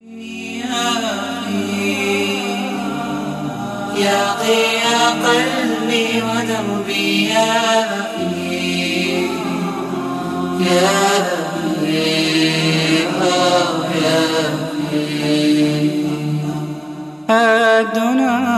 يا ضياء قلبي ودربي يا أخي يا أخي يا أخي الدنا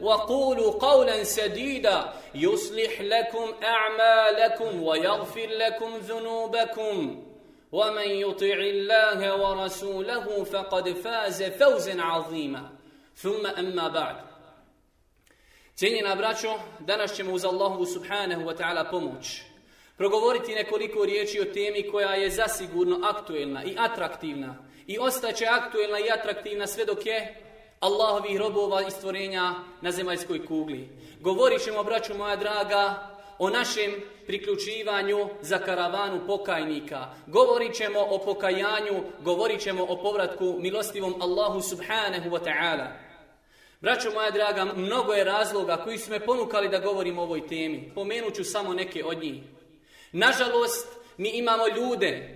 وقولوا قولا سديدا يصلح لكم أعمالكم ويغفر لكم ذنوبكم ومن يطع الله ورسوله فقد فاز فوزا عظيما ثم أما بعد Cijenjena braćo, danas ćemo uz Allahu subhanahu wa ta'ala pomoć progovoriti nekoliko riječi o temi koja je zasigurno aktuelna i atraktivna i ostaće aktuelna i atraktivna sve dok je Allahovih robova i stvorenja na zemaljskoj kugli. Govorit ćemo, braću moja draga, o našem priključivanju za karavanu pokajnika. Govorit ćemo o pokajanju, govorit ćemo o povratku milostivom Allahu subhanahu wa ta'ala. Braćo moja draga, mnogo je razloga koji su me ponukali da govorim o ovoj temi. Pomenut ću samo neke od njih. Nažalost, mi imamo ljude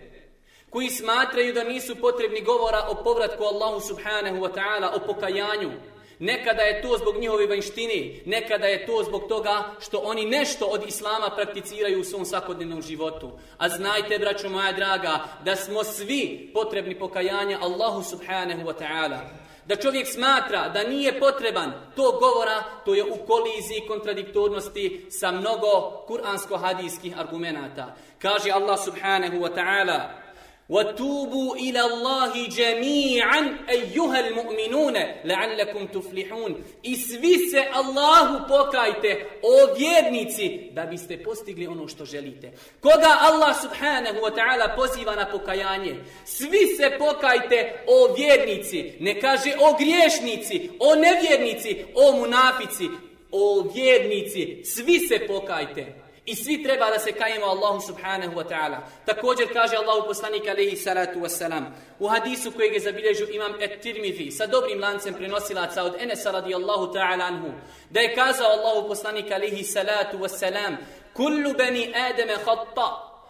koji smatraju da nisu potrebni govora o povratku Allahu subhanahu wa ta'ala, o pokajanju. Nekada je to zbog njihove vanjštine, nekada je to zbog toga što oni nešto od Islama prakticiraju u svom svakodnevnom životu. A znajte, braćo moja draga, da smo svi potrebni pokajanja Allahu subhanahu wa ta'ala. Da čovjek smatra da nije potreban to govora, to je u koliziji i kontradiktornosti sa mnogo kuransko-hadijskih argumenata. Kaže Allah subhanahu wa ta'ala, وَتُوبُوا إِلَى اللَّهِ جَمِيعًا أَيُّهَا الْمُؤْمِنُونَ لَعَلَّكُمْ تُفْلِحُونَ I svi se Allahu pokajte, o vjernici, da biste postigli ono što želite. Koga Allah subhanahu wa ta'ala poziva na pokajanje? Svi se pokajte, o vjernici. Ne kaže o griješnici, o nevjernici, o munafici, o vjernici. Svi se pokajte. I svi treba da se kajemo Allahu subhanahu wa ta'ala. Također kaže Allahu poslanik alaihi salatu wassalam. U hadisu kojeg je zabilježio imam et-Tirmidhi sa dobrim lancem prenosilaca od Enesa radijallahu ta'ala anhu da je kazao Allahu poslanik alaihi salatu wassalam kullu bani adame khatta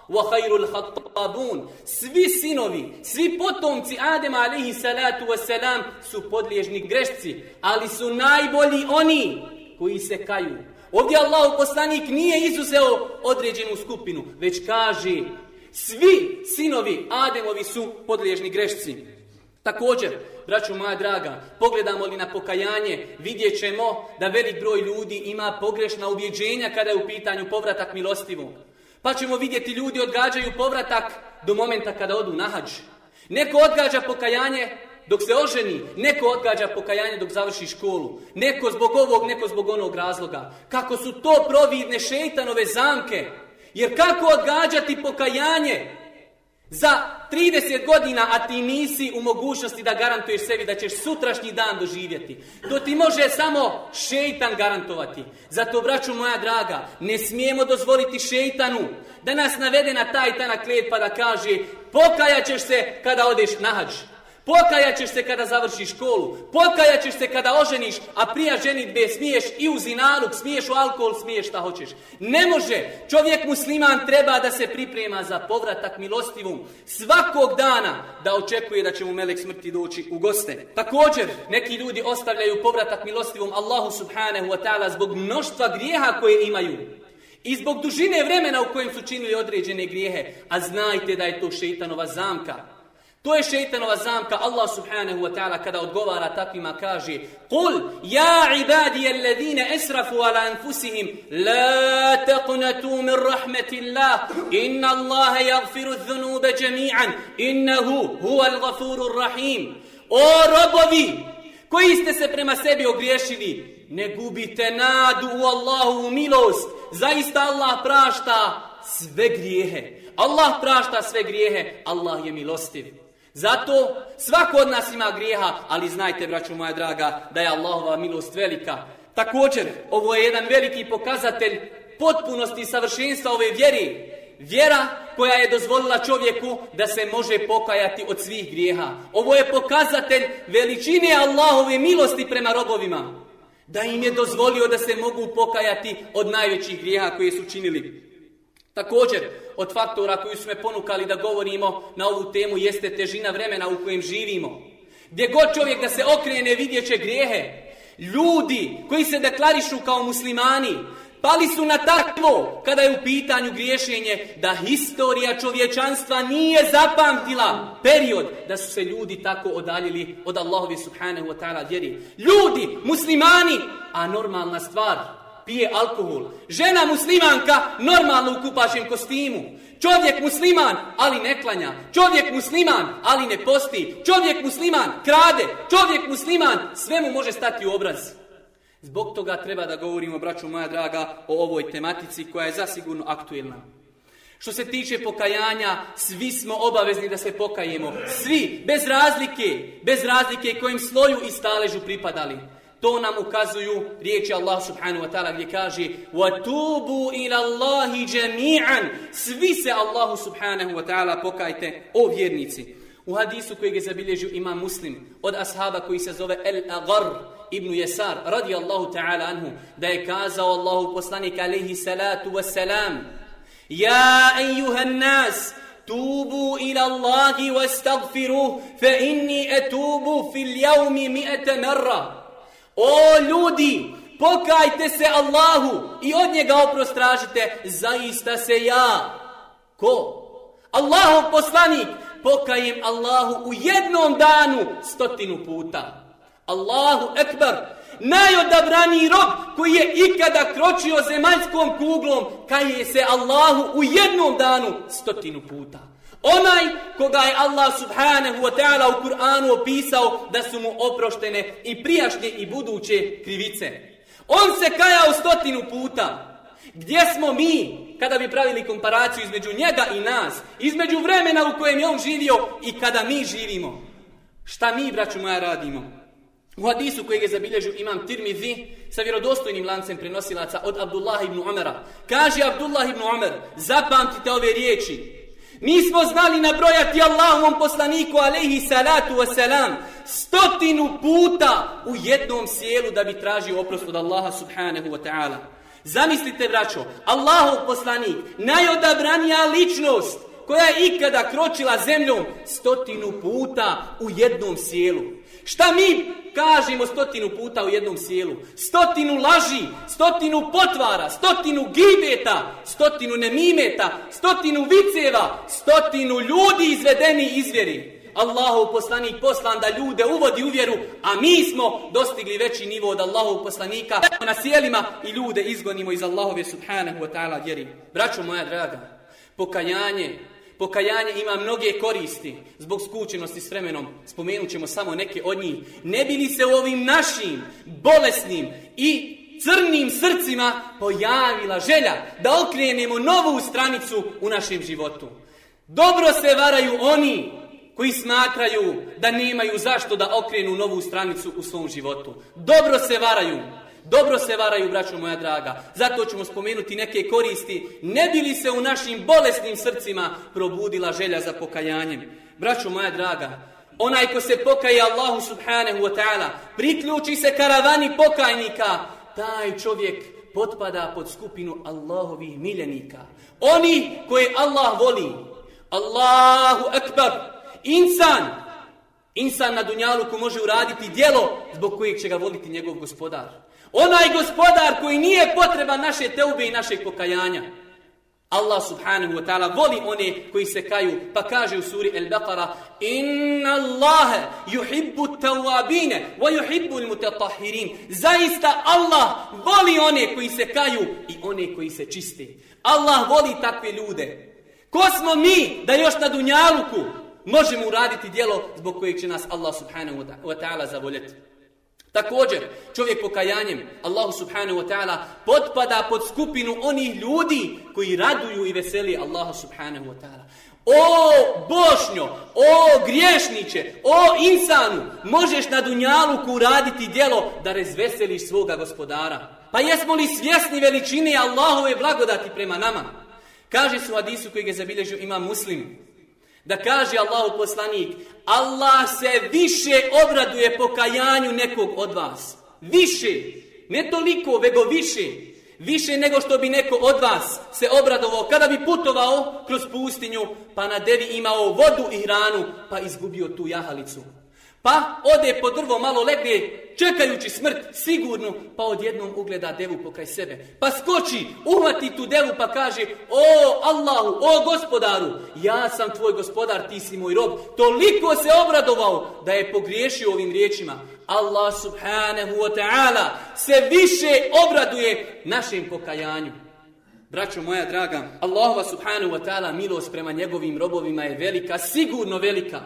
wa khairul khattabun. Svi sinovi svi potomci Adema alaihi salatu wassalam su podliježni grešci ali su najbolji oni koji se kaju. Ovdje Allah poslanik nije izuzeo određenu skupinu, već kaže svi sinovi Ademovi su podliježni grešci. Također, braću moja draga, pogledamo li na pokajanje, vidjet ćemo da velik broj ljudi ima pogrešna ubjeđenja kada je u pitanju povratak milostivog. Pa ćemo vidjeti ljudi odgađaju povratak do momenta kada odu na hađ. Neko odgađa pokajanje dok se oženi, neko odgađa pokajanje dok završi školu. Neko zbog ovog, neko zbog onog razloga. Kako su to providne šeitanove zamke. Jer kako odgađati pokajanje za 30 godina, a ti nisi u mogućnosti da garantuješ sebi da ćeš sutrašnji dan doživjeti. To ti može samo šeitan garantovati. Zato, braću moja draga, ne smijemo dozvoliti šeitanu da nas navede na taj tanak led pa da kaže pokajaćeš se kada odeš na hađu. Pokajaćeš se kada završiš školu. pokajaćeš se kada oženiš, a prija ženitbe smiješ i u zinaluk, smiješ u alkohol, smiješ šta hoćeš. Ne može. Čovjek musliman treba da se priprema za povratak milostivom svakog dana da očekuje da će mu melek smrti doći u goste. Također, neki ljudi ostavljaju povratak milostivom Allahu subhanahu wa ta'ala zbog mnoštva grijeha koje imaju. I zbog dužine vremena u kojem su činili određene grijehe. A znajte da je to šeitanova zamka. To je šeitanova zamka. Allah subhanahu wa ta'ala kada odgovara takvima kaže Kul, ja ibadi alladine esrafu ala anfusihim La taqnatu min rahmetillah Inna Allahe jagfiru dhunube džemi'an Innahu huwa al-gafuru rahim. O robovi koji ste se prema sebi ogriješili Ne gubite nadu u Allahu milost. Zaista Allah prašta sve grijehe. Allah prašta sve grijehe. Allah je milostiv. Zato svako od nas ima grijeha, ali znajte, braćo moja draga, da je Allahova milost velika. Također, ovo je jedan veliki pokazatelj potpunosti i savršenstva ove vjeri. Vjera koja je dozvolila čovjeku da se može pokajati od svih grijeha. Ovo je pokazatelj veličine Allahove milosti prema robovima. Da im je dozvolio da se mogu pokajati od najvećih grijeha koje su činili. Također, od faktora koji su me ponukali da govorimo na ovu temu jeste težina vremena u kojem živimo. Gdje god čovjek da se okrene vidjet će grijehe. Ljudi koji se deklarišu kao muslimani, pali su na takvo kada je u pitanju griješenje da historija čovječanstva nije zapamtila period da su se ljudi tako odaljili od Allahovi subhanahu wa ta'ala vjeri. Ljudi, muslimani, a normalna stvar, pije alkohol. Žena muslimanka normalno u kupašem kostimu. Čovjek musliman, ali ne klanja. Čovjek musliman, ali ne posti. Čovjek musliman, krade. Čovjek musliman, sve mu može stati u obraz. Zbog toga treba da govorimo, braću moja draga, o ovoj tematici koja je zasigurno aktuelna. Što se tiče pokajanja, svi smo obavezni da se pokajemo. Svi, bez razlike, bez razlike kojim sloju i staležu pripadali. To nam ukazuju riječi Allah subhanahu wa ta'ala gdje kaže وَتُوبُوا إِلَى اللَّهِ جَمِيعًا Svi se Allahu subhanahu wa ta'ala pokajte, o vjernici. U hadisu kojeg je zabilježio imam muslim od ashaba koji se zove El-Agar ibn Jesar radi Allahu ta'ala anhu da je kazao Allahu poslanik alaihi salatu wassalam Ja ejuhan nas tubu ila Allahi wastagfiruh fa inni etubu fil javmi mi'ete merra O ljudi, pokajte se Allahu i od njega oprost tražite, zaista se ja. Ko? Allahov poslanik, pokajem Allahu u jednom danu stotinu puta. Allahu ekber, najodabraniji rob koji je ikada kročio zemaljskom kuglom, kaje se Allahu u jednom danu stotinu puta. Onaj koga je Allah subhanahu wa ta'ala u Kur'anu opisao da su mu oproštene i prijašnje i buduće krivice. On se kajao stotinu puta. Gdje smo mi kada bi pravili komparaciju između njega i nas, između vremena u kojem je on živio i kada mi živimo? Šta mi, braću moja, radimo? U hadisu kojeg je zabilježio imam Tirmidhi sa vjerodostojnim lancem prenosilaca od Abdullah ibn Umara. Kaže Abdullah ibn Umar, zapamtite ove riječi. Mi smo znali nabrojati Allahovom poslaniku alaihi salatu wasalam stotinu puta u jednom sjelu da bi tražio oprost od Allaha subhanahu wa ta'ala. Zamislite, braćo, Allahov poslanik, najodabranija ličnost koja je ikada kročila zemljom stotinu puta u jednom sjelu. Šta mi kažemo stotinu puta u jednom sjelu? Stotinu laži, stotinu potvara, stotinu gibeta, stotinu nemimeta, stotinu viceva, stotinu ljudi izvedeni izvjeri. Allahov poslanik poslan da ljude uvodi u vjeru, a mi smo dostigli veći nivo od Allahov poslanika na sjelima i ljude izgonimo iz Allahove subhanahu wa ta'ala vjeri. Braćo moja draga, pokajanje Pokajanje ima mnoge koristi zbog skučenosti s vremenom. Spomenut ćemo samo neke od njih. Ne bi li se u ovim našim bolesnim i crnim srcima pojavila želja da okrenemo novu stranicu u našem životu. Dobro se varaju oni koji smatraju da nemaju zašto da okrenu novu stranicu u svom životu. Dobro se varaju. Dobro se varaju, braćo moja draga. Zato ćemo spomenuti neke koristi. Ne bi li se u našim bolesnim srcima probudila želja za pokajanjem? Braćo moja draga, Onaj ko se pokaje Allahu subhanahu wa ta'ala, priključi se karavani pokajnika, taj čovjek potpada pod skupinu Allahovih miljenika. Oni koje Allah voli. Allahu akbar. Insan. Insan na dunjaluku može uraditi dijelo zbog kojeg će ga voliti njegov gospodar. Onaj gospodar koji nije potreba naše teube i našeg pokajanja. Allah subhanahu wa ta'ala voli one koji se kaju, pa kaže u suri El-Baqara Inna Allahe yuhibbu tawabine wa yuhibbu mutatahirin Zaista Allah voli one koji se kaju i one koji se čiste. Allah voli takve ljude. Ko smo mi da još na dunjaluku možemo uraditi dijelo zbog kojeg će nas Allah subhanahu wa ta'ala zavoljeti? Također, čovjek pokajanjem, Allahu subhanahu wa ta'ala, potpada pod skupinu onih ljudi koji raduju i veseli Allahu subhanahu wa ta'ala. O Bošnjo, o griješniće, o insanu, možeš na Dunjaluku uraditi djelo da razveseliš svoga gospodara. Pa jesmo li svjesni veličine Allahove blagodati prema nama? Kaže su hadisu koji ga zabilježio ima muslim, da kaže Allahu poslanik, Allah se više obraduje pokajanju nekog od vas. Više. Ne toliko, vego više. Više nego što bi neko od vas se obradovao kada bi putovao kroz pustinju, pa na devi imao vodu i hranu, pa izgubio tu jahalicu. Pa ode po drvo, malo legne, čekajući smrt, sigurno, pa odjednom ugleda devu pokraj sebe. Pa skoči, uhvati tu devu pa kaže, o Allahu, o gospodaru, ja sam tvoj gospodar, ti si moj rob. Toliko se obradovao da je pogriješio ovim riječima. Allah subhanahu wa ta'ala se više obraduje našem pokajanju. Braćo moja draga, Allahova subhanahu wa ta'ala milost prema njegovim robovima je velika, sigurno velika.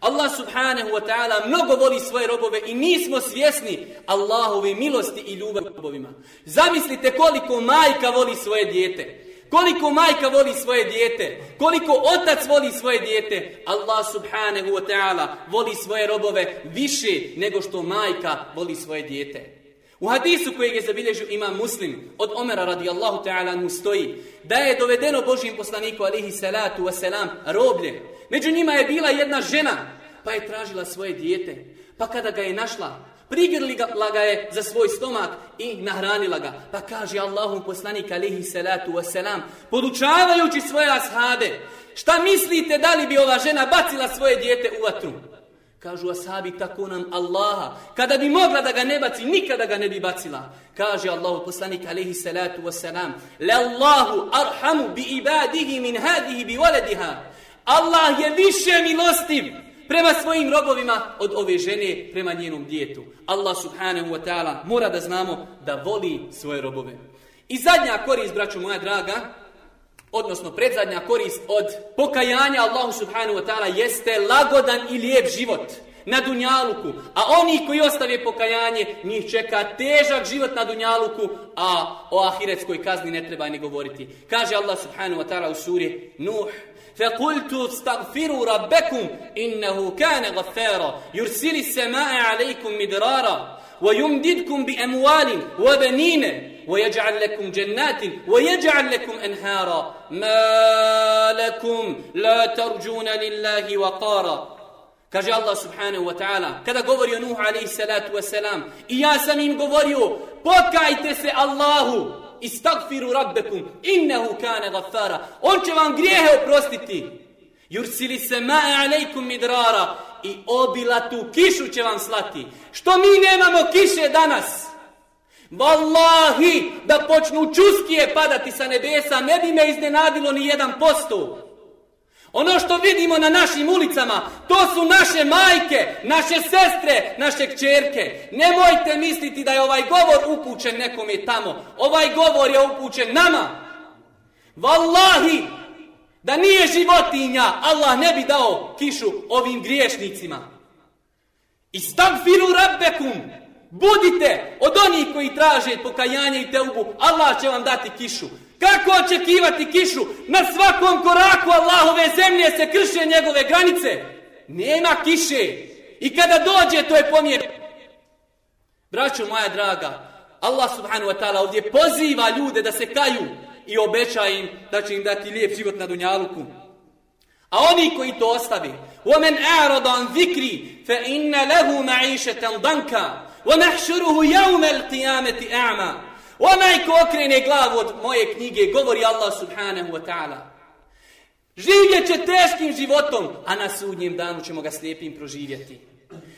Allah subhanahu wa ta'ala mnogo voli svoje robove i nismo svjesni Allahove milosti i ljubav robovima. Zamislite koliko majka voli svoje dijete. Koliko majka voli svoje dijete. Koliko otac voli svoje dijete. Allah subhanahu wa ta'ala voli svoje robove više nego što majka voli svoje dijete. U hadisu kojeg je zabilježio imam muslim od Omera radijallahu ta'ala mu stoji da je dovedeno Božijim poslaniku alihi salatu wasalam roblje. Među njima je bila jedna žena pa je tražila svoje dijete. Pa kada ga je našla, prigrlila ga je za svoj stomak i nahranila ga. Pa kaže Allahu poslanik alihi salatu wasalam podučavajući svoje ashabe šta mislite da li bi ova žena bacila svoje dijete u vatru? Kažu ashabi tako nam Allaha. Kada bi mogla da ga ne baci, nikada ga ne bi bacila. Kaže Allahu poslanik alaihi salatu wasalam. Le Allahu arhamu bi ibadihi min hadihi bi waladiha. Allah je više milostiv prema svojim robovima od ove žene prema njenom djetu. Allah subhanahu wa ta'ala mora da znamo da voli svoje robove. I zadnja korist, braću moja draga, odnosno predzadnja korist od pokajanja Allahu subhanahu wa ta'ala jeste lagodan i lijep život na Dunjaluku. A oni koji ostave pokajanje, njih čeka težak život na Dunjaluku, a o ahiretskoj kazni ne treba ni govoriti. Kaže Allah subhanahu wa ta'ala u suri Nuh, فقلت استغفروا ربكم إنه كان غفارا يرسل السماء عليكم مدرارا ويمددكم بأموال وبنين ويجعل لكم جنات ويجعل لكم أنهارا ما لكم لا ترجون لله وقارا Kaže Allah subhanahu wa ta'ala, kada govori o Nuhu alaihi salatu wa salam, i ja sam im govorio, pokajte se Allahu, istagfiru rabbekum, innehu kane gaffara, on će vam grijehe oprostiti. Jursili se ma'e alejkum midrara, i obilatu kišu će vam slati. Što mi nemamo kiše danas? Wallahi, da počnu čuskije padati sa nebesa, ne bi me iznenadilo ni jedan posto. Ono što vidimo na našim ulicama, to su naše majke, naše sestre, naše kćerke. Nemojte misliti da je ovaj govor upućen nekome tamo. Ovaj govor je upućen nama. Wallahi, da nije životinja, Allah ne bi dao kišu ovim griješnicima. Istagfiru rabbekum. Budite od onih koji traže pokajanje i teubu. Allah će vam dati kišu. Kako očekivati kišu? Na svakom koraku Allahove zemlje se krše njegove granice. Nema kiše. I kada dođe, to je pomjer. Braćo moja draga, Allah subhanahu wa ta'ala ovdje poziva ljude da se kaju i obeća im da će im dati lijep život na dunjaluku. A oni koji to ostavi, وَمَنْ أَعْرَضَ عَنْ ذِكْرِ فَإِنَّ لَهُ مَعِيشَةً ضَنْكَ وَنَحْشُرُهُ يَوْمَ الْقِيَامَةِ أَعْمَى Onaj ko okrene glavu od moje knjige, govori Allah subhanahu wa ta'ala. Živjet će teškim životom, a na sudnjem danu ćemo ga slijepim proživjeti.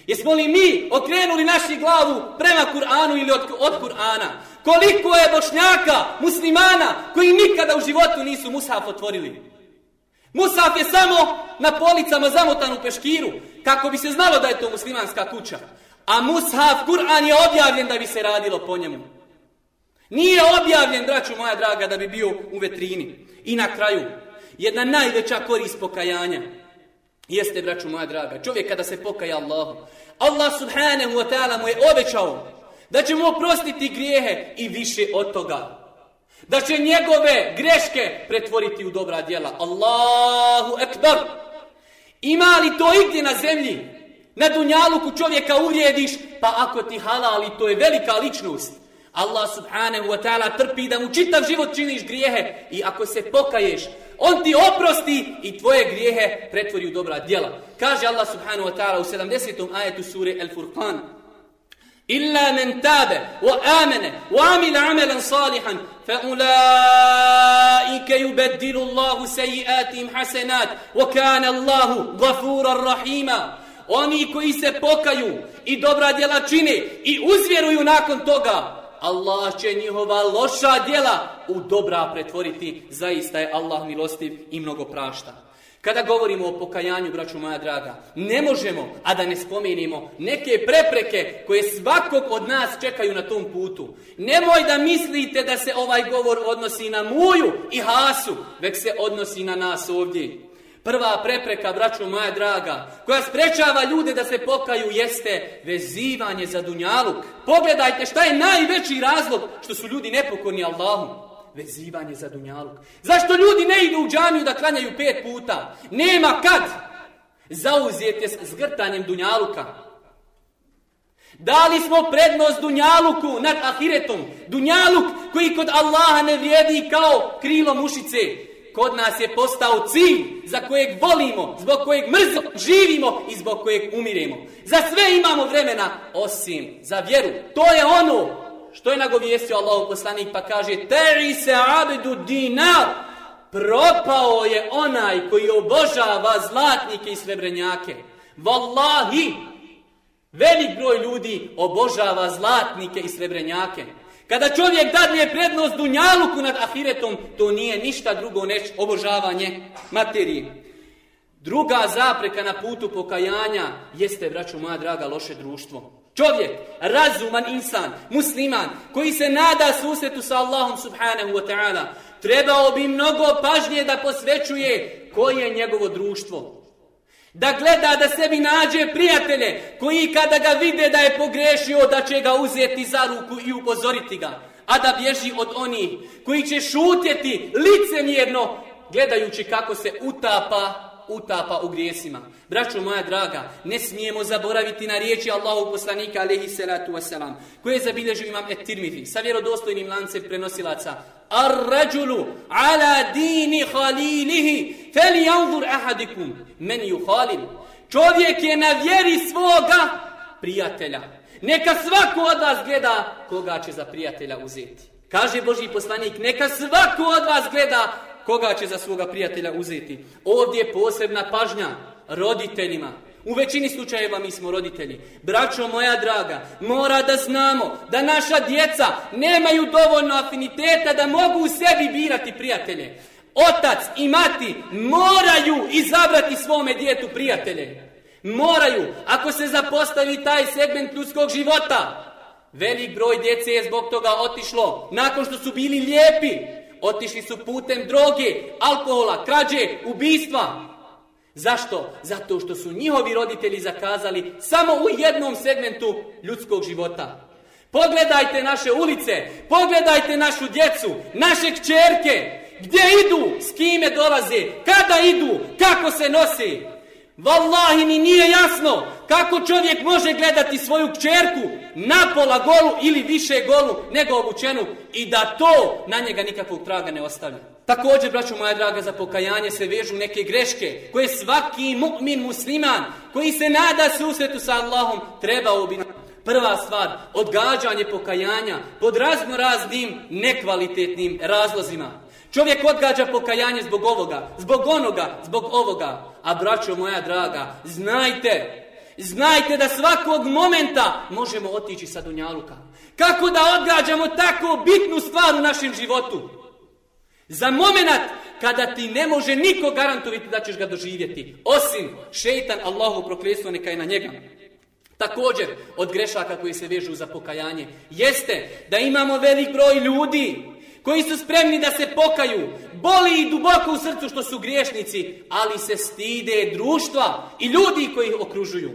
Jesmo li mi okrenuli naši glavu prema Kur'anu ili od, od Kur'ana? Koliko je bošnjaka, muslimana, koji nikada u životu nisu Musaf otvorili? Musaf je samo na policama zamotan u peškiru, kako bi se znalo da je to muslimanska kuća. A mushaf Kur'an je objavljen da bi se radilo po njemu. Nije objavljen, braću moja draga, da bi bio u vetrini. I na kraju, jedna najveća korist pokajanja jeste, braću moja draga, čovjek kada se pokaja Allahu. Allah subhanahu wa ta'ala mu je obećao da će mu oprostiti grijehe i više od toga. Da će njegove greške pretvoriti u dobra djela. Allahu ekbar! Ima li to igdje na zemlji? Na dunjaluku čovjeka uvrijediš, pa ako ti halali, to je velika ličnost. Allah subhanahu wa ta'ala trpi da mu čitav život činiš grijehe i ako se pokaješ, on ti oprosti i tvoje grijehe pretvori u dobra djela. Kaže Allah subhanahu wa ta'ala u 70. ajetu sure El Furqan, Illa men tabe wa amene wa amil amelan salihan fa ulaike yubeddilu Allahu sejiatim hasenat wa kane Allahu gafuran rahima. Oni koji se pokaju i dobra djela čine i uzvjeruju nakon toga, Allah će njihova loša djela u dobra pretvoriti. Zaista je Allah milostiv i mnogo prašta. Kada govorimo o pokajanju, braću moja draga, ne možemo, a da ne spomenimo, neke prepreke koje svakog od nas čekaju na tom putu. Nemoj da mislite da se ovaj govor odnosi na muju i hasu, već se odnosi na nas ovdje. Prva prepreka, braćo moja draga, koja sprečava ljude da se pokaju, jeste vezivanje za dunjaluk. Pogledajte šta je najveći razlog što su ljudi nepokorni Allahu. vezivanje za dunjaluk. Zašto ljudi ne idu u džamiju da klanjaju pet puta? Nema kad zauzijete s zgrtanjem dunjaluka. Dali smo prednost dunjaluku nad ahiretom. Dunjaluk koji kod Allaha ne vrijedi kao krilo mušice. Kod nas je postao cilj za kojeg volimo, zbog kojeg mrzo živimo i zbog kojeg umiremo. Za sve imamo vremena, osim za vjeru. To je ono što je nagovijestio Allahov poslanik pa kaže Teri se abedu dinar propao je onaj koji obožava zlatnike i srebrenjake. Wallahi, velik broj ljudi obožava zlatnike i srebrenjake. Kada čovjek dadne prednost dunjaluku nad ahiretom, to nije ništa drugo neć obožavanje materije. Druga zapreka na putu pokajanja jeste, braću moja draga, loše društvo. Čovjek, razuman insan, musliman, koji se nada susretu sa Allahom subhanahu wa ta'ala, trebao bi mnogo pažnje da posvećuje koje je njegovo društvo. Da gleda da sebi nađe prijatelje koji kada ga vide da je pogrešio da će ga uzeti za ruku i upozoriti ga. A da bježi od onih koji će šutjeti licemjerno gledajući kako se utapa utapa u grijesima. Braćo moja draga, ne smijemo zaboraviti na riječi Allahu poslanika alaihi salatu wasalam, koje je zabilježio imam et-Tirmidhi sa vjerodostojnim lancem prenosilaca. Ar rađulu ala dini halilihi fel janzur ahadikum men ju halil. Čovjek je na vjeri svoga prijatelja. Neka svako od vas gleda koga će za prijatelja uzeti. Kaže Boži poslanik, neka svako od vas gleda koga će za svoga prijatelja uzeti. Ovdje je posebna pažnja roditeljima. U većini slučajeva mi smo roditelji. Braćo moja draga, mora da znamo da naša djeca nemaju dovoljno afiniteta da mogu u sebi birati prijatelje. Otac i mati moraju izabrati svome djetu prijatelje. Moraju, ako se zapostavi taj segment ljudskog života. Velik broj djece je zbog toga otišlo nakon što su bili lijepi otišli su putem droge, alkohola, krađe, ubistva. Zašto? Zato što su njihovi roditelji zakazali samo u jednom segmentu ljudskog života. Pogledajte naše ulice, pogledajte našu djecu, naše kćerke, gdje idu, s kime dolaze, kada idu, kako se nose. Wallahi mi nije jasno kako čovjek može gledati svoju kćerku na pola golu ili više golu nego obučenu i da to na njega nikakvog traga ne ostavlja. Također, braćo moja draga, za pokajanje se vežu neke greške koje svaki mu'min musliman koji se nada susretu sa Allahom treba bi Prva stvar, odgađanje pokajanja pod razno raznim nekvalitetnim razlozima. Čovjek odgađa pokajanje zbog ovoga, zbog onoga, zbog ovoga. A braćo moja draga, znajte, znajte da svakog momenta možemo otići sa Dunjaluka. Kako da odgađamo tako bitnu stvar u našem životu? Za moment kada ti ne može niko garantoviti da ćeš ga doživjeti. Osim šeitan Allahu prokljestvo neka je na njega. Također, od grešaka koji se vežu za pokajanje, jeste da imamo velik broj ljudi koji su spremni da se pokaju, boli i duboko u srcu što su griješnici, ali se stide društva i ljudi koji ih okružuju.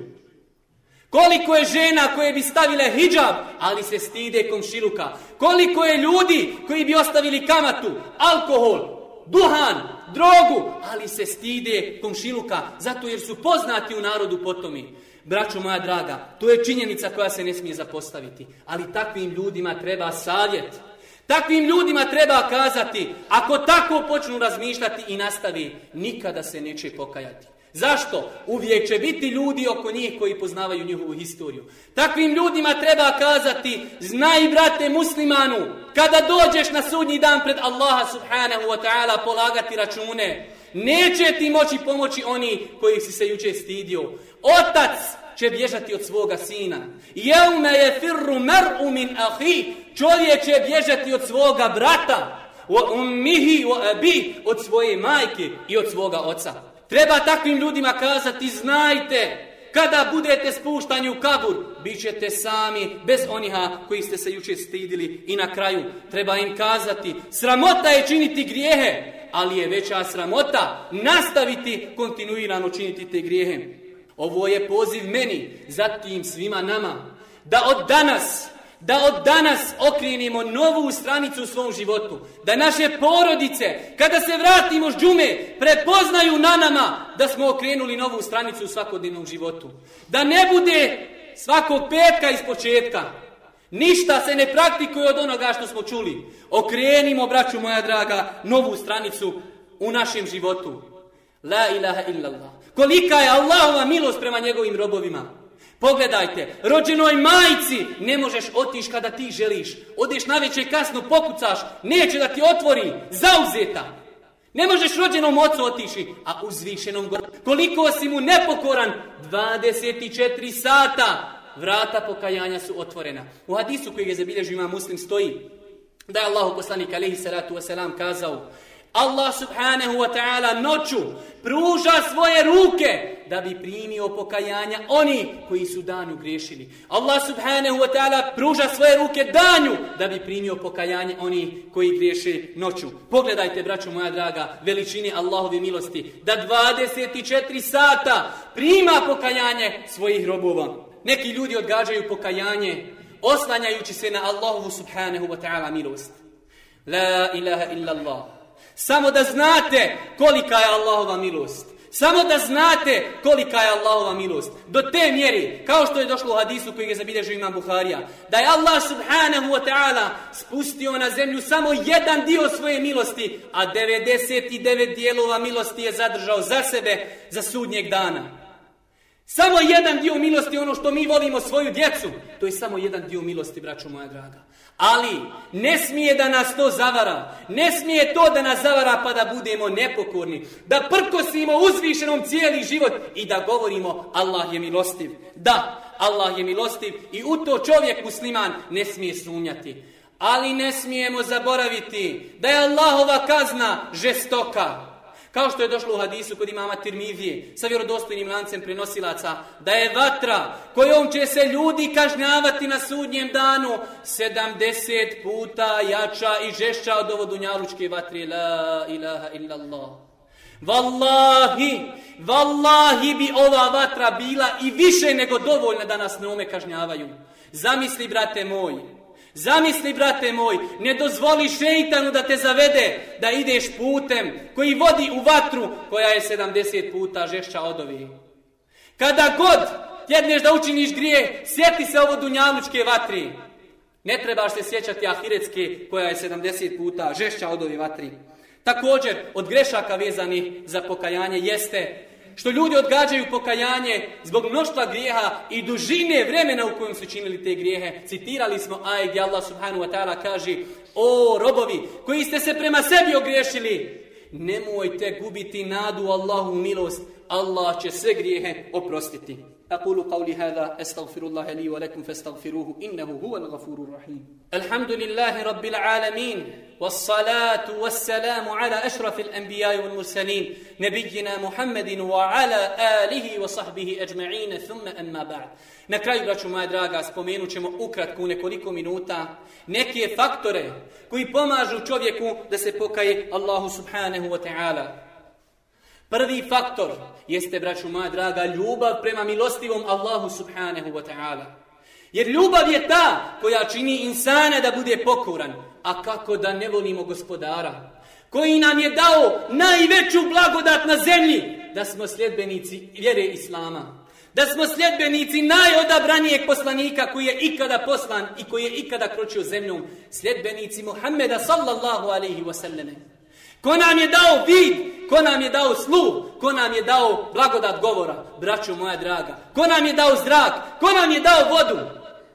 Koliko je žena koje bi stavile hijab, ali se stide komšiluka. Koliko je ljudi koji bi ostavili kamatu, alkohol, duhan, drogu, ali se stide komšiluka, zato jer su poznati u narodu potomi. Braćo moja draga, to je činjenica koja se ne smije zapostaviti. Ali takvim ljudima treba savjet. Takvim ljudima treba kazati, ako tako počnu razmišljati i nastavi, nikada se neće pokajati. Zašto? Uvijek će biti ljudi oko njih koji poznavaju njihovu historiju. Takvim ljudima treba kazati, znaj brate muslimanu, kada dođeš na sudnji dan pred Allaha subhanahu wa ta'ala polagati račune, neće ti moći pomoći oni koji si se juče stidio. Otac će bježati od svoga sina. Jeume je firru mer'u min ahi. Čovjek će bježati od svoga brata. Wa ummihi wa abi. Od svoje majke i od svoga oca. Treba takvim ljudima kazati, znajte, kada budete spuštani u kabur, bit ćete sami, bez oniha koji ste se juče stidili. I na kraju treba im kazati, sramota je činiti grijehe, ali je veća sramota nastaviti kontinuirano činiti te grijehe. Ovo je poziv meni, zatim svima nama, da od danas, da od danas okrenimo novu stranicu u svom životu. Da naše porodice, kada se vratimo s džume, prepoznaju na nama da smo okrenuli novu stranicu u svakodnevnom životu. Da ne bude svakog petka iz početka. Ništa se ne praktikuje od onoga što smo čuli. Okrenimo, braću moja draga, novu stranicu u našem životu. La ilaha illallah. Kolika je Allahova milost prema njegovim robovima. Pogledajte, rođenoj majci ne možeš otiš kada ti želiš. Odeš na večer kasno, pokucaš, neće da ti otvori, zauzeta. Ne možeš rođenom ocu otiši, a uzvišenom go... Koliko si mu nepokoran, 24 sata, vrata pokajanja su otvorena. U hadisu koji je zabilježio ima muslim stoji, da je Allah poslanik alaihi salatu wasalam kazao, Allah subhanahu wa ta'ala noću pruža svoje ruke da bi primio pokajanja oni koji su danju griješili. Allah subhanahu wa ta'ala pruža svoje ruke danju da bi primio pokajanje oni koji griješe noću. Pogledajte, braćo moja draga, veličini Allahove milosti, da 24 sata prima pokajanje svojih robova. Neki ljudi odgađaju pokajanje oslanjajući se na Allahovu subhanahu wa ta'ala milost. La ilaha illa Allah. Samo da znate kolika je Allahova milost. Samo da znate kolika je Allahova milost. Do te mjeri, kao što je došlo u hadisu koji je zabilježio imam Buharija, da je Allah subhanahu wa ta'ala spustio na zemlju samo jedan dio svoje milosti, a 99 dijelova milosti je zadržao za sebe za sudnjeg dana. Samo jedan dio milosti, ono što mi volimo svoju djecu, to je samo jedan dio milosti, braćo moja draga. Ali ne smije da nas to zavara. Ne smije to da nas zavara pa da budemo nepokorni. Da prkosimo uzvišenom cijeli život i da govorimo Allah je milostiv. Da, Allah je milostiv i u to čovjek musliman ne smije sumnjati. Ali ne smijemo zaboraviti da je Allahova kazna žestoka. Kao što je došlo u hadisu kod imama Tirmidije sa vjerodostojnim lancem prenosilaca, da je vatra kojom će se ljudi kažnjavati na sudnjem danu 70 puta jača i žešća od ovo dunjalučke vatre. La ilaha illallah. Wallahi, wallahi bi ova vatra bila i više nego dovoljna da nas ne kažnjavaju. Zamisli, brate moj, Zamisli, brate moj, ne dozvoli šeitanu da te zavede da ideš putem koji vodi u vatru koja je 70 puta žešća od ovih. Kada god tjedneš da učiniš grije, sjeti se ovo dunjalučke vatri. Ne trebaš se sjećati ahiretske koja je 70 puta žešća od ove vatri. Također, od grešaka vezani za pokajanje jeste što ljudi odgađaju pokajanje zbog mnoštva grijeha i dužine vremena u kojem su činili te grijehe. Citirali smo aj gdje Allah subhanahu wa ta'ala kaže O robovi koji ste se prema sebi ogriješili, nemojte gubiti nadu Allahu milost. Allah će sve grijehe oprostiti. أقول قولي هذا أستغفر الله لي ولكم فاستغفروه إنه هو الغفور الرحيم الحمد لله رب العالمين والصلاة والسلام على أشرف الأنبياء والمرسلين نبينا محمد وعلى آله وصحبه أجمعين ثم أما بعد Na kraju, braću moja draga, spomenut ćemo ukratko u nekoliko minuta neke faktore koji pomažu čovjeku da se pokaje Allahu subhanahu wa ta'ala. Prvi faktor jeste, braću moja draga, ljubav prema milostivom Allahu subhanahu wa ta'ala. Jer ljubav je ta koja čini insana da bude pokoran. A kako da ne volimo gospodara? Koji nam je dao najveću blagodat na zemlji da smo sljedbenici vjere Islama. Da smo sljedbenici najodabranijeg poslanika koji je ikada poslan i koji je ikada kročio zemljom. Sljedbenici Muhammeda sallallahu alaihi wa sallam. Ko nam je dao vid, ko nam je dao sluh, ko nam je dao blagodat govora, braćo moja draga. Ko nam je dao zrak, ko nam je dao vodu.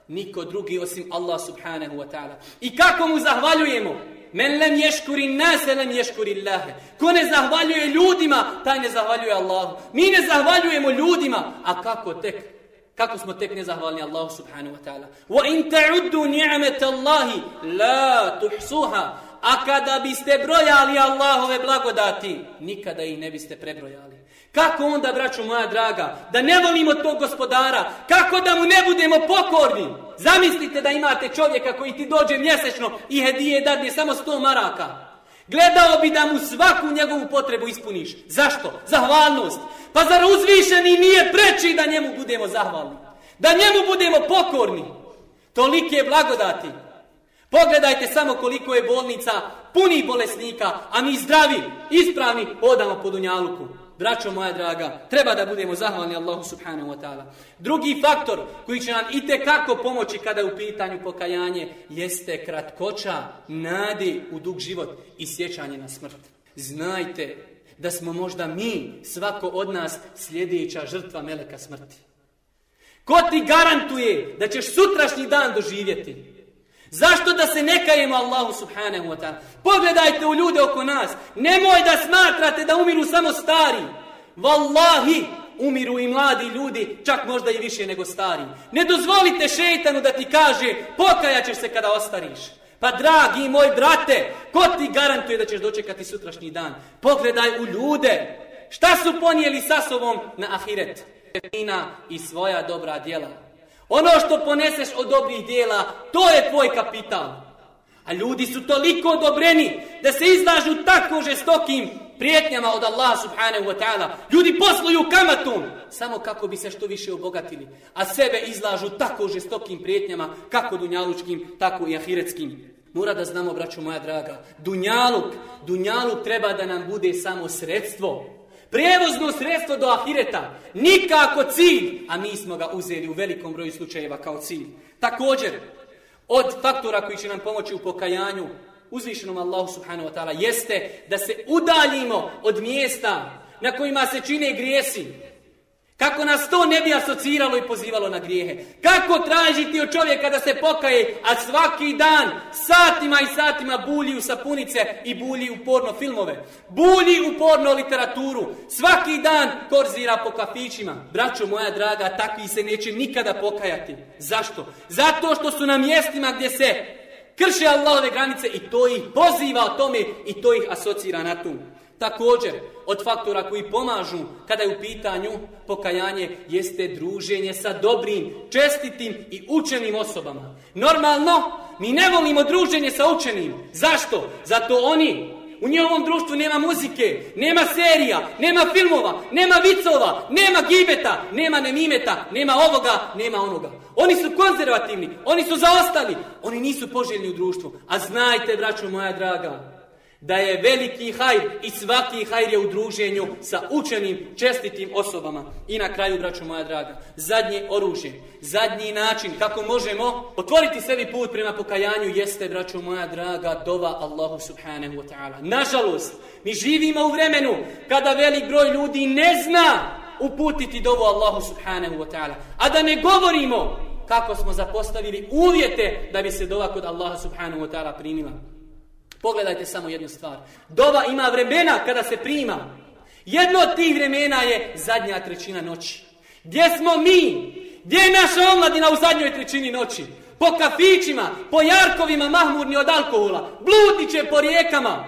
Niko drugi osim Allah subhanahu wa ta'ala. I kako mu zahvaljujemo? Men lem ješkuri nase lem ješkuri Allahe. Ko ne zahvaljuje ljudima, taj ne zahvaljuje Allahu. Mi ne zahvaljujemo ljudima, a kako tek Kako smo tek nezahvalni Allahu subhanahu wa ta'ala. Wa in ta'uddu ni'mata Allahi la tuhsuha. A kada biste brojali Allahove blagodati, nikada ih ne biste prebrojali. Kako onda, braćo moja draga, da ne volimo tog gospodara, kako da mu ne budemo pokorni? Zamislite da imate čovjeka koji ti dođe mjesečno i hedije dadne samo sto maraka. Gledao bi da mu svaku njegovu potrebu ispuniš. Zašto? Zahvalnost. Pa zar uzvišeni nije preči da njemu budemo zahvalni? Da njemu budemo pokorni? Tolike blagodati. Pogledajte samo koliko je bolnica puni bolesnika, a mi zdravi, ispravni, odamo po Dunjaluku. Braćo moja draga, treba da budemo zahvalni Allahu subhanahu wa ta'ala. Drugi faktor koji će nam i kako pomoći kada je u pitanju pokajanje jeste kratkoća, nadi u dug život i sjećanje na smrt. Znajte da smo možda mi, svako od nas, sljedeća žrtva meleka smrti. Ko ti garantuje da ćeš sutrašnji dan doživjeti? Zašto da se ne kajemo Allahu subhanahu wa ta'ala? Pogledajte u ljude oko nas. Nemoj da smatrate da umiru samo stari. Wallahi, umiru i mladi ljudi, čak možda i više nego stari. Ne dozvolite šeitanu da ti kaže pokajaćeš se kada ostariš. Pa dragi moj brate, ko ti garantuje da ćeš dočekati sutrašnji dan? Pogledaj u ljude. Šta su ponijeli sa sobom na ahiret? I svoja dobra djela. Ono što poneseš od dobrih dijela, to je tvoj kapital. A ljudi su toliko odobreni da se izlažu tako žestokim prijetnjama od Allaha subhanahu wa ta'ala. Ljudi posluju kamatom samo kako bi se što više obogatili. A sebe izlažu tako žestokim prijetnjama kako dunjalučkim, tako i ahiretskim. Mora da znamo, braću moja draga, dunjaluk, dunjaluk treba da nam bude samo sredstvo Prijevozno sredstvo do ahireta. Nikako cilj. A mi smo ga uzeli u velikom broju slučajeva kao cilj. Također, od faktora koji će nam pomoći u pokajanju, uzvišenom Allahu subhanahu wa ta'ala, jeste da se udaljimo od mjesta na kojima se čine grijesi. Kako nas to ne bi asociralo i pozivalo na grijehe? Kako tražiti od čovjeka da se pokaje, a svaki dan satima i satima bulji u sapunice i bulji u porno filmove? Bulji u porno literaturu. Svaki dan korzira po kafićima. Braćo moja draga, takvi se neće nikada pokajati. Zašto? Zato što su na mjestima gdje se krše Allahove granice i to ih poziva o tome i to ih asocira na tu. Također, od faktora koji pomažu kada je u pitanju pokajanje, jeste druženje sa dobrim, čestitim i učenim osobama. Normalno, mi ne volimo druženje sa učenim. Zašto? Zato oni, u njihovom društvu nema muzike, nema serija, nema filmova, nema vicova, nema gibeta, nema nemimeta, nema ovoga, nema onoga. Oni su konzervativni, oni su zaostali, oni nisu poželjni u društvu. A znajte, braćo moja draga, da je veliki hajr i svaki hajr je u druženju sa učenim, čestitim osobama. I na kraju, braću moja draga, zadnje oružje, zadnji način kako možemo otvoriti sebi put prema pokajanju jeste, braću moja draga, dova Allahu subhanahu wa ta'ala. Nažalost, mi živimo u vremenu kada velik broj ljudi ne zna uputiti dovu Allahu subhanahu wa ta'ala. A da ne govorimo kako smo zapostavili uvjete da bi se dova kod Allaha subhanahu wa ta'ala primila. Pogledajte samo jednu stvar. Dova ima vremena kada se prima. Jedno od tih vremena je zadnja trećina noći. Gdje smo mi? Gdje je naša omladina u zadnjoj trećini noći? Po kafićima, po jarkovima mahmurni od alkohola, bludniće po rijekama.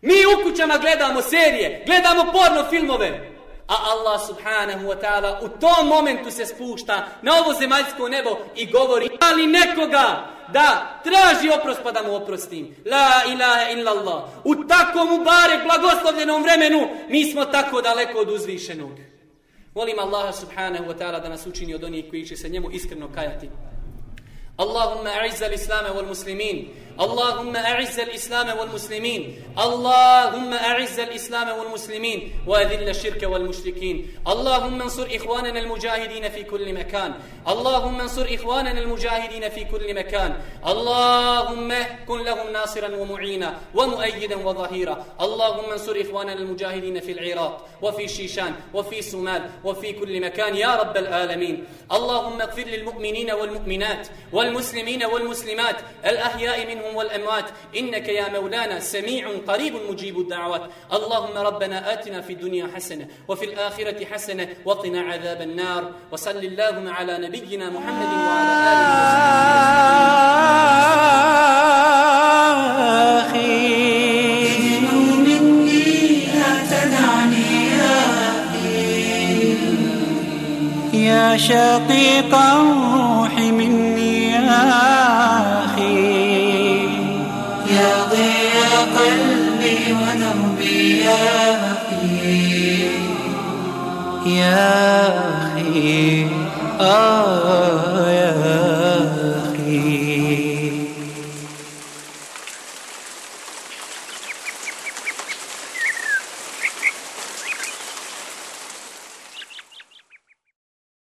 Mi u kućama gledamo serije, gledamo porno filmove. A Allah subhanahu wa ta'ala u tom momentu se spušta na ovo zemaljsko nebo i govori ali nekoga da traži oprost pa da mu oprostim. La ilaha illallah. U takvom barek blagoslovljenom vremenu mi smo tako daleko od uzvišenog. Molim Allaha subhanahu wa ta'ala da nas učini od onih koji će se njemu iskreno kajati. Allahumma a'izza l-islame wal muslimin. اللهم أعز الإسلام والمسلمين. اللهم أعز الإسلام والمسلمين. وأذل الشرك والمشركين. اللهم انصر إخواننا المجاهدين في كل مكان. اللهم انصر إخواننا المجاهدين في كل مكان. اللهم كن لهم ناصرا ومعينا ومؤيدا وظهيرا. اللهم انصر إخواننا المجاهدين في العراق وفي شيشان وفي سومال وفي كل مكان يا رب العالمين. اللهم اغفر للمؤمنين والمؤمنات والمسلمين والمسلمات الأحياء منهم. منهم والأموات. إنك يا مولانا سميع قريب مجيب الدعوات. اللهم ربنا آتنا في الدنيا حسنة وفي الآخرة حسنة وقنا عذاب النار. وصل اللهم على نبينا محمد وعلى آله يا شقيق يا أخي. آه.